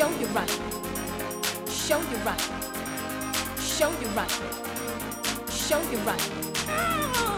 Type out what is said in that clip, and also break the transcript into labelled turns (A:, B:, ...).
A: Show you right. Show you right. Show you right. Show you right.